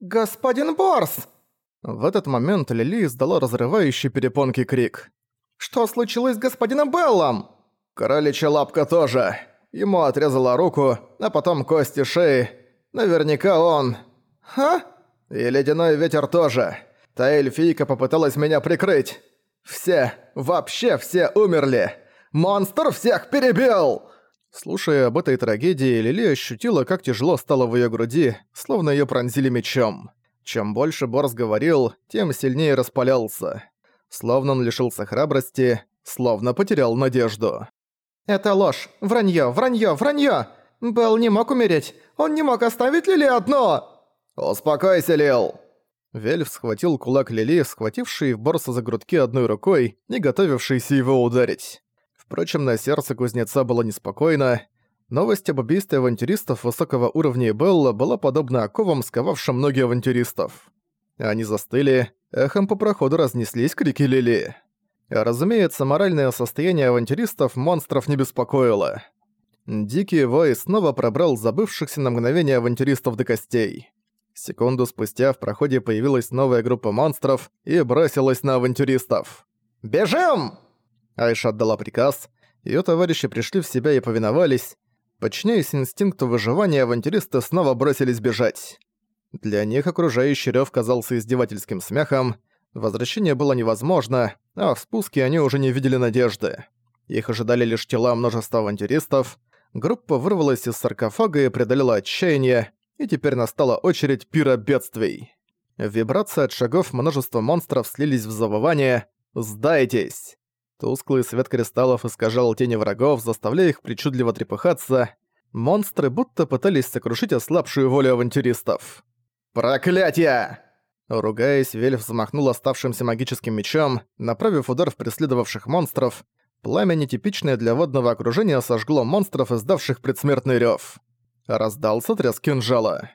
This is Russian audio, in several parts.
«Господин Борс!» В этот момент Лили издала разрывающий перепонки крик. «Что случилось с господином Беллом?» «Короличья лапка тоже. Ему отрезала руку, а потом кости шеи. Наверняка он...» «Ха?» «И ледяной ветер тоже. Та эльфийка попыталась меня прикрыть. Все, вообще все умерли. Монстр всех перебил!» Слушая об этой трагедии, Лили ощутила, как тяжело стало в её груди, словно её пронзили мечом. Чем больше Борс говорил, тем сильнее распалялся. Словно он лишился храбрости, словно потерял надежду. «Это ложь! Вранье! Вранье! Вранье! Белл не мог умереть! Он не мог оставить Лили одно!» «Успокойся, Лил!» Вельф схватил кулак Лили, схвативший Борса за грудки одной рукой и готовившийся его ударить. Впрочем, на сердце кузнеца было неспокойно. Новость об убийстве авантюристов высокого уровня Белла была подобна оковам, сковавшим многие авантюристов. Они застыли, эхом по проходу разнеслись крики Лили. Разумеется, моральное состояние авантюристов монстров не беспокоило. Дикий вой снова пробрал забывшихся на мгновение авантюристов до костей. Секунду спустя в проходе появилась новая группа монстров и бросилась на авантюристов. «Бежим!» Айша отдала приказ, её товарищи пришли в себя и повиновались. Подчиняясь инстинкту выживания, авантюристы снова бросились бежать. Для них окружающий рёв казался издевательским смехом, возвращение было невозможно, а в спуске они уже не видели надежды. Их ожидали лишь тела множества авантюристов, группа вырвалась из саркофага и преодолела отчаяние, и теперь настала очередь пира бедствий. Вибрации от шагов множества монстров слились в завывание «Сдайтесь!». Тусклый свет кристаллов искажал тени врагов, заставляя их причудливо трепыхаться. Монстры будто пытались сокрушить ослабшую волю авантюристов. «Проклятие!» Ругаясь, Вельф замахнул оставшимся магическим мечом, направив удар в преследовавших монстров. Пламя, нетипичное для водного окружения, сожгло монстров, издавших предсмертный рёв. Раздался треск кинжала.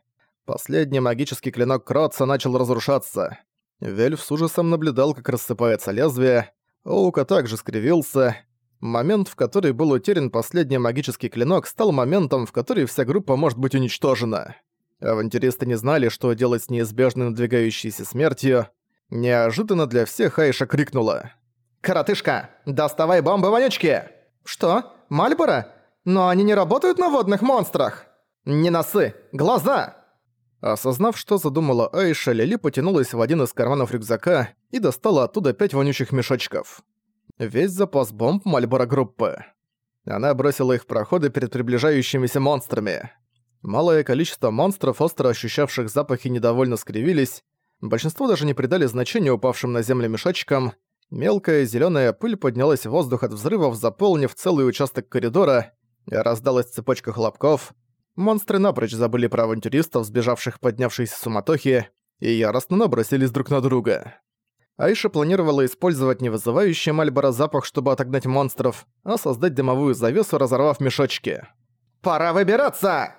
Последний магический клинок Кротца начал разрушаться. Вельф с ужасом наблюдал, как рассыпается лезвие. Оука также скривился. Момент, в который был утерян последний магический клинок, стал моментом, в который вся группа может быть уничтожена. Авантюристы не знали, что делать с неизбежно надвигающейся смертью. Неожиданно для всех Айша крикнула. «Коротышка, доставай бомбы-вонючки!» «Что? Мальборо? Но они не работают на водных монстрах!» «Не носы! Глаза!» Осознав, что задумала Айша, Лили потянулась в один из карманов рюкзака и достала оттуда пять вонючих мешочков. Весь запас бомб Мальборо группы. Она бросила их в проходы перед приближающимися монстрами. Малое количество монстров, остро ощущавших запахи, недовольно скривились. Большинство даже не придали значения упавшим на землю мешочкам. Мелкая зелёная пыль поднялась в воздух от взрывов, заполнив целый участок коридора. Раздалась цепочка хлопков. Монстры напрочь забыли про авантюристов, сбежавших поднявшейся суматохи, и яростно набросились друг на друга. Айша планировала использовать не вызывающий запах, чтобы отогнать монстров, а создать дымовую завесу, разорвав мешочки. «Пора выбираться!»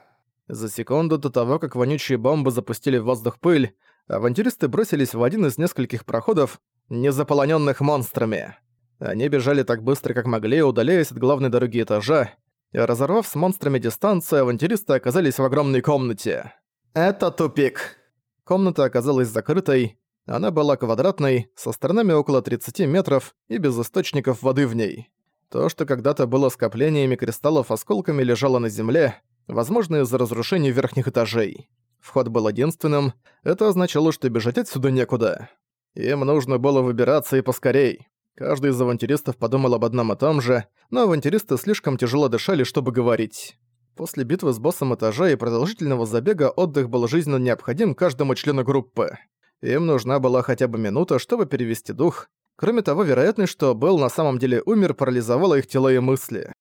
За секунду до того, как вонючие бомбы запустили в воздух пыль, авантюристы бросились в один из нескольких проходов, не заполоненных монстрами. Они бежали так быстро, как могли, удаляясь от главной дороги этажа, разорвав с монстрами дистанцию, авантюристы оказались в огромной комнате. «Это тупик». Комната оказалась закрытой, она была квадратной, со сторонами около 30 метров и без источников воды в ней. То, что когда-то было скоплениями кристаллов осколками лежало на земле, возможно из-за разрушений верхних этажей. Вход был единственным, это означало, что бежать отсюда некуда. Им нужно было выбираться и поскорей. Каждый из авантюристов подумал об одном и том же, но авантюристы слишком тяжело дышали, чтобы говорить. После битвы с боссом этажа и продолжительного забега отдых был жизненно необходим каждому члену группы. Им нужна была хотя бы минута, чтобы перевести дух. Кроме того, вероятность, что Белл на самом деле умер, парализовала их тела и мысли.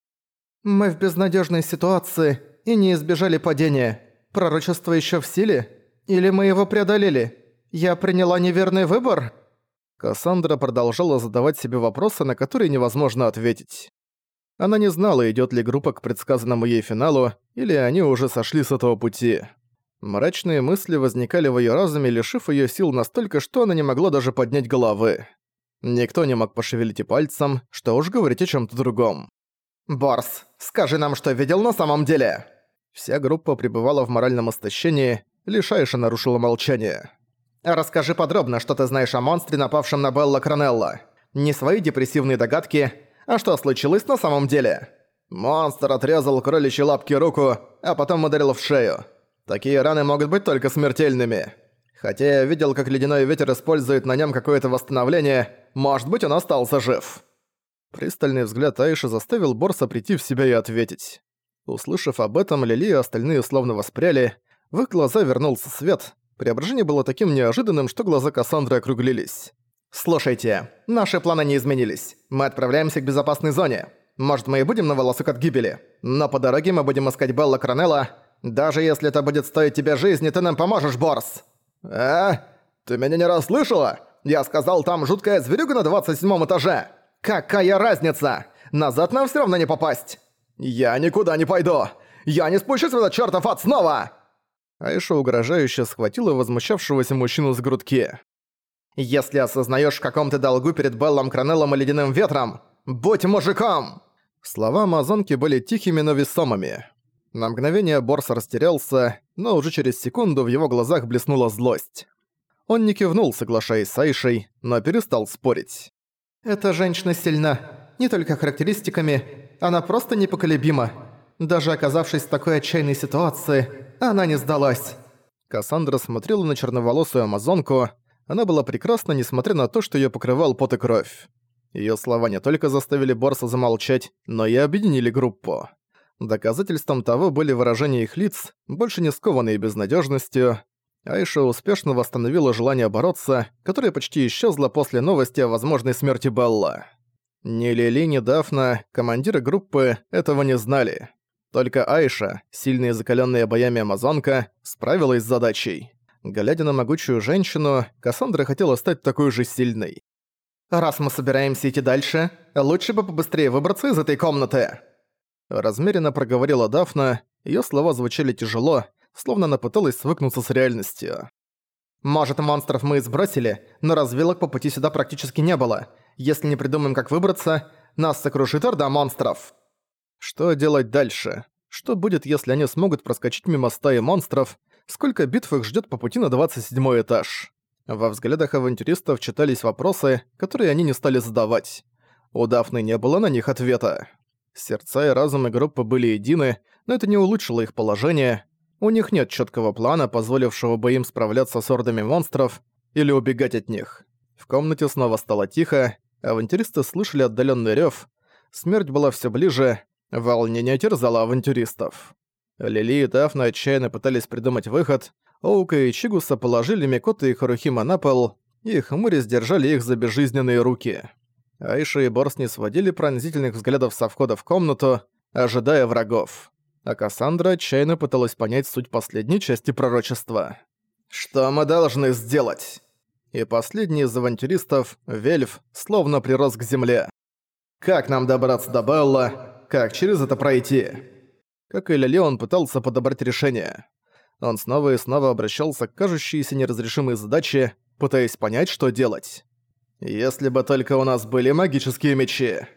«Мы в безнадежной ситуации и не избежали падения. Пророчество еще в силе? Или мы его преодолели? Я приняла неверный выбор?» Кассандра продолжала задавать себе вопросы, на которые невозможно ответить. Она не знала, идёт ли группа к предсказанному ей финалу, или они уже сошли с этого пути. Мрачные мысли возникали в её разуме, лишив её сил настолько, что она не могла даже поднять головы. Никто не мог пошевелить и пальцем, что уж говорить о чём-то другом. «Борс, скажи нам, что видел на самом деле!» Вся группа пребывала в моральном истощении, Лишь Айша нарушила молчание. «Расскажи подробно, что ты знаешь о монстре, напавшем на Белла Кронелла. Не свои депрессивные догадки, а что случилось на самом деле?» Монстр отрезал кроличьей лапки руку, а потом ударил в шею. Такие раны могут быть только смертельными. Хотя я видел, как ледяной ветер использует на нем какое-то восстановление, может быть, он остался жив. Пристальный взгляд Айши заставил Борса прийти в себя и ответить. Услышав об этом, Лили и остальные словно воспряли, в их глаза вернулся свет. Преображение было таким неожиданным, что глаза Кассандры округлились. «Слушайте, наши планы не изменились. Мы отправляемся к безопасной зоне. Может, мы и будем на волосок от гибели. Но по дороге мы будем искать Белла Кронелла. Даже если это будет стоить тебе жизни, ты нам поможешь, Борс!» «А? Ты меня не расслышала? Я сказал, там жуткая зверюга на 27 этаже!» «Какая разница? Назад нам всё равно не попасть!» «Я никуда не пойду! Я не спущусь в этот чертов ад снова!» Айша угрожающе схватила возмущавшегося мужчину с грудки. «Если осознаешь, в каком ты долгу перед Беллом Кронеллом и Ледяным Ветром, будь мужиком!» Слова амазонки были тихими, но весомыми. На мгновение Борс растерялся, но уже через секунду в его глазах блеснула злость. Он не кивнул, соглашаясь с Айшей, но перестал спорить. «Эта женщина сильна. Не только характеристиками, она просто непоколебима. Даже оказавшись в такой отчаянной ситуации, она не сдалась». Кассандра смотрела на черноволосую амазонку. Она была прекрасна, несмотря на то, что её покрывал пот и кровь. Её слова не только заставили Борса замолчать, но и объединили группу. Доказательством того были выражения их лиц, больше не скованные безнадёжностью. Айша успешно восстановила желание бороться, которое почти исчезло после новости о возможной смерти Белла. Ни Лили, ни Дафна, командиры группы, этого не знали. Только Айша, сильная и закалённая боями амазонка, справилась с задачей. Глядя на могучую женщину, Кассандра хотела стать такой же сильной. «Раз мы собираемся идти дальше, лучше бы побыстрее выбраться из этой комнаты!» Размеренно проговорила Дафна, её слова звучали тяжело, словно она пыталась свыкнуться с реальностью. «Может, монстров мы и сбросили, но развилок по пути сюда практически не было. Если не придумаем, как выбраться, нас сокрушит орда монстров». Что делать дальше? Что будет, если они смогут проскочить мимо стаи монстров? Сколько битв их ждёт по пути на 27 этаж? Во взглядах авантюристов читались вопросы, которые они не стали задавать. У Дафны не было на них ответа. Сердца и разумы группы были едины, но это не улучшило их положение. У них нет четкого плана, позволившего бы им справляться с ордами монстров или убегать от них. В комнате снова стало тихо, авантюристы слышали отдаленный рев. Смерть была все ближе, волнение терзало авантюристов. Лили и Дафна отчаянно пытались придумать выход. Оука и Чигуса положили Микота и Харухима на пол, и хмурясь держали их за безжизненные руки. Айша и Борс не сводили пронзительных взглядов со входа в комнату, ожидая врагов. А Кассандра отчаянно пыталась понять суть последней части пророчества. «Что мы должны сделать?» И последний из авантюристов, Вельф, словно прирос к земле. «Как нам добраться до Белла? Как через это пройти?» Как и Лили, он пытался подобрать решение. Он снова и снова обращался к кажущейся неразрешимой задаче, пытаясь понять, что делать. Если бы только у нас были магические мечи.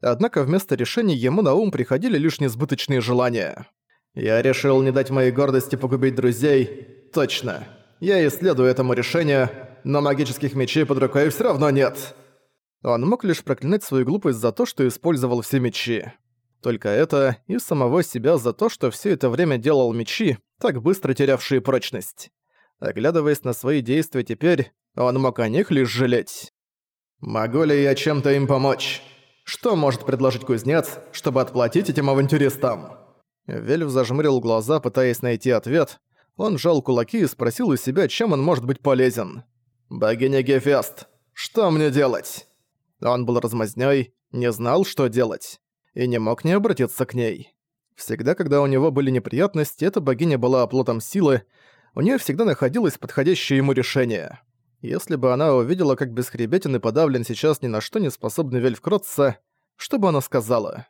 Однако вместо решений ему на ум приходили лишь несбыточные желания. Я решил не дать моей гордости погубить друзей. Точно. Я исследую этому решению, но магических мечей под рукой все равно нет. Он мог лишь проклинать свою глупость за то, что использовал все мечи. Только это и самого себя за то, что все это время делал мечи, так быстро терявшие прочность. Оглядываясь на свои действия теперь, он мог о них лишь жалеть. «Могу ли я чем-то им помочь? Что может предложить кузнец, чтобы отплатить этим авантюристам?» Вельф зажмурил глаза, пытаясь найти ответ. Он сжал кулаки и спросил у себя, чем он может быть полезен. «Богиня Гефест, что мне делать?» Он был размазнёй, не знал, что делать, и не мог не обратиться к ней. Всегда, когда у него были неприятности, эта богиня была оплотом силы, у нее всегда находилось подходящее ему решение. Если бы она увидела, как бесхребетен и подавлен сейчас ни на что не способный Вельф Кротца, что бы она сказала?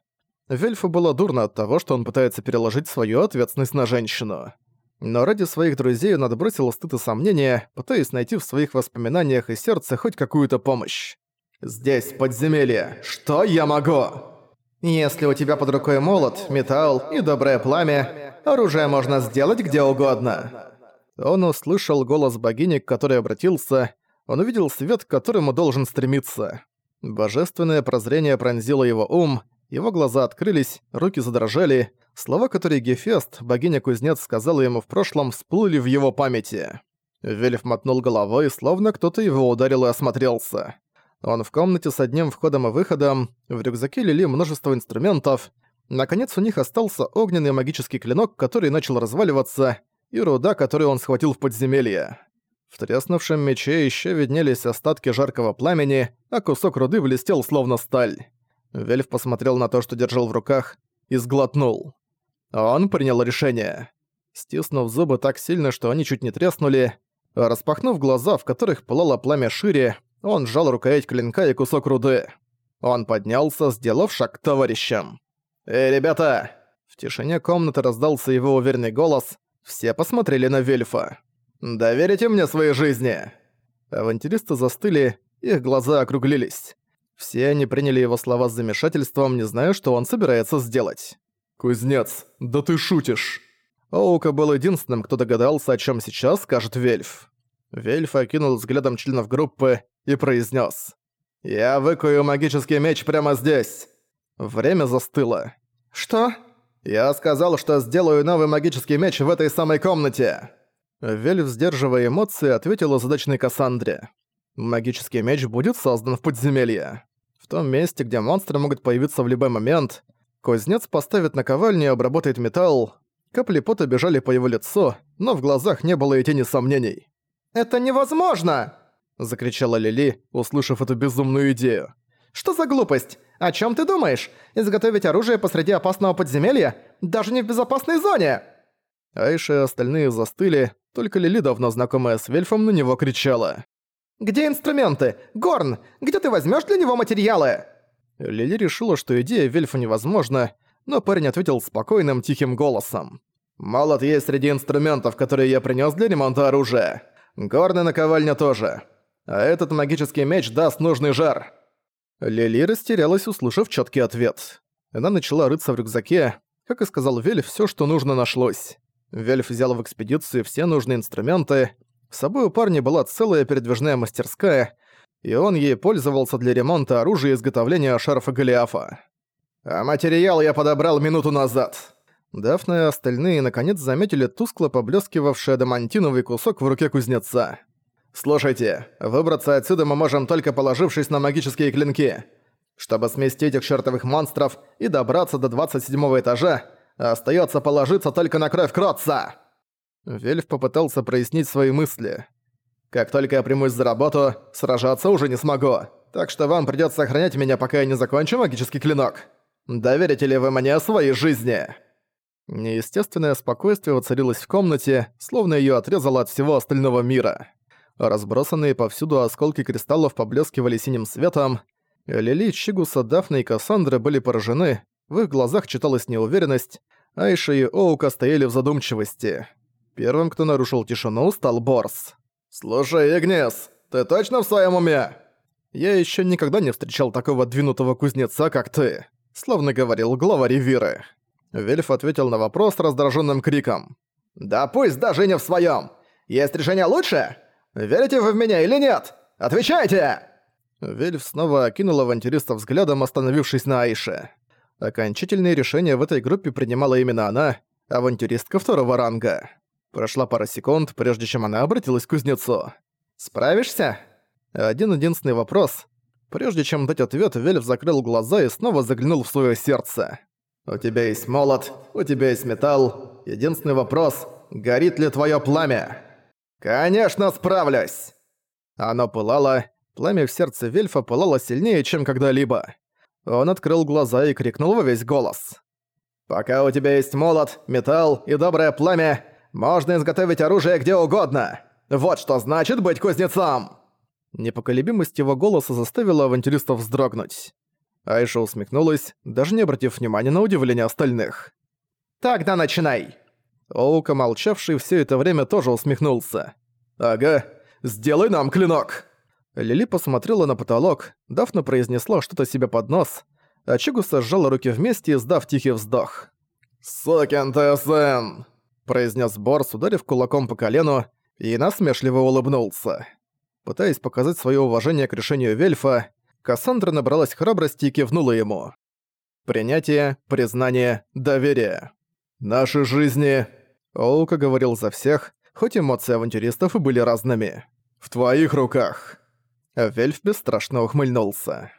Вельфу было дурно от того, что он пытается переложить свою ответственность на женщину. Но ради своих друзей он отбросил стыд и сомнения, пытаясь найти в своих воспоминаниях и сердце хоть какую-то помощь. «Здесь, подземелье, что я могу?» «Если у тебя под рукой молот, металл и доброе пламя, оружие можно сделать где угодно». Он услышал голос богини, к которой обратился, он увидел свет, к которому должен стремиться. Божественное прозрение пронзило его ум, его глаза открылись, руки задрожали, слова, которые Гефест, богиня-кузнец, сказала ему в прошлом, всплыли в его памяти. Вельф мотнул головой, словно кто-то его ударил и осмотрелся. Он в комнате с одним входом и выходом, в рюкзаке лили множество инструментов. Наконец у них остался огненный магический клинок, который начал разваливаться, и руда, которую он схватил в подземелье. В треснувшем мече еще виднелись остатки жаркого пламени, а кусок руды блестел словно сталь. Вельф посмотрел на то, что держал в руках, и сглотнул. Он принял решение. Стиснув зубы так сильно, что они чуть не треснули, распахнув глаза, в которых пылало пламя шире, он сжал рукоять клинка и кусок руды. Он поднялся, сделав шаг к товарищам. «Эй, ребята!» В тишине комнаты раздался его уверенный голос. Все посмотрели на Вельфа. «Доверите мне своей жизни!» Авантюристы застыли, их глаза округлились. Все они приняли его слова с замешательством, не зная, что он собирается сделать. «Кузнец, да ты шутишь!» Оука был единственным, кто догадался, о чем сейчас скажет Вельф. Вельф окинул взглядом членов группы и произнес: «Я выкую магический меч прямо здесь!» Время застыло. «Что?» «Я сказал, что сделаю новый магический меч в этой самой комнате!» Вельф, сдерживая эмоции, ответила задачной Кассандре. «Магический меч будет создан в подземелье. В том месте, где монстры могут появиться в любой момент, кузнец поставит наковальню и обработает металл. Капли пота бежали по его лицу, но в глазах не было и тени сомнений. «Это невозможно!» – закричала Лили, услышав эту безумную идею. «Что за глупость? О чем ты думаешь? Изготовить оружие посреди опасного подземелья? Даже не в безопасной зоне!» Айша и остальные застыли, только Лили, давно знакомая с Вельфом, на него кричала. «Где инструменты? Горн! Где ты возьмешь для него материалы?» Лили решила, что идея Вельфа невозможна, но парень ответил спокойным, тихим голосом. «Молот есть среди инструментов, которые я принес для ремонта оружия. Горная наковальня тоже. А этот магический меч даст нужный жар». Лили растерялась, услышав четкий ответ. Она начала рыться в рюкзаке. Как и сказал Вельф, все, что нужно, нашлось. Вельф взял в экспедицию все нужные инструменты. С собой у парня была целая передвижная мастерская, и он ей пользовался для ремонта оружия и изготовления шарфа Голиафа. А материал я подобрал минуту назад. Дафна и остальные наконец заметили тускло поблескивавший адамантиновый кусок в руке кузнеца. «Слушайте, выбраться отсюда мы можем только положившись на магические клинки. Чтобы сместить этих чертовых монстров и добраться до 27 этажа, Остается положиться только на кровь Кротца!» Вельф попытался прояснить свои мысли. «Как только я примусь за работу, сражаться уже не смогу. Так что вам придётся охранять меня, пока я не закончу магический клинок. Доверите ли вы мне своей жизни?» Неестественное спокойствие воцарилось в комнате, словно её отрезало от всего остального мира. Разбросанные повсюду осколки кристаллов поблескивали синим светом. Лили, Чигуса, Дафна и Кассандра были поражены, в их глазах читалась неуверенность, Айша и Оука стояли в задумчивости. Первым, кто нарушил тишину, стал Борс. «Слушай, Игнес, ты точно в своем уме?» «Я еще никогда не встречал такого двинутого кузнеца, как ты», словно говорил глава Ривиры. Вельф ответил на вопрос раздраженным криком. «Да пусть даже не в своем. Есть решение лучше? Верите вы в меня или нет? Отвечайте!» Вельф снова окинул авантюриста взглядом, остановившись на Айше. Окончательные решения в этой группе принимала именно она, авантюристка второго ранга. Прошла пара секунд, прежде чем она обратилась к кузнецу. «Справишься?» Один-единственный вопрос. Прежде чем дать ответ, Вельф закрыл глаза и снова заглянул в свое сердце. «У тебя есть молот, у тебя есть металл. Единственный вопрос — горит ли твое пламя?» «Конечно справлюсь!» Оно пылало, пламя в сердце Вельфа пылало сильнее, чем когда-либо. Он открыл глаза и крикнул во весь голос. «Пока у тебя есть молот, металл и доброе пламя, можно изготовить оружие где угодно. Вот что значит быть кузнецом!» Непоколебимость его голоса заставила авантюристов вздрогнуть. Айша усмехнулась, даже не обратив внимания на удивление остальных. «Тогда начинай!» Оука, молчавший все это время, тоже усмехнулся. «Ага, сделай нам клинок!» Лили посмотрела на потолок, Дафна произнесла что-то себе под нос, а Чигуса сжала руки вместе, издав тихий вздох. «Сокин ты сын!» произнес Борс, ударив кулаком по колену, и насмешливо улыбнулся. Пытаясь показать свое уважение к решению Вельфа, Кассандра набралась храбрости и кивнула ему. Принятие, признание, доверие. Наши жизни... Оука говорил за всех, хоть эмоции авантюристов и были разными. «В твоих руках!» Вельф бесстрашно ухмыльнулся.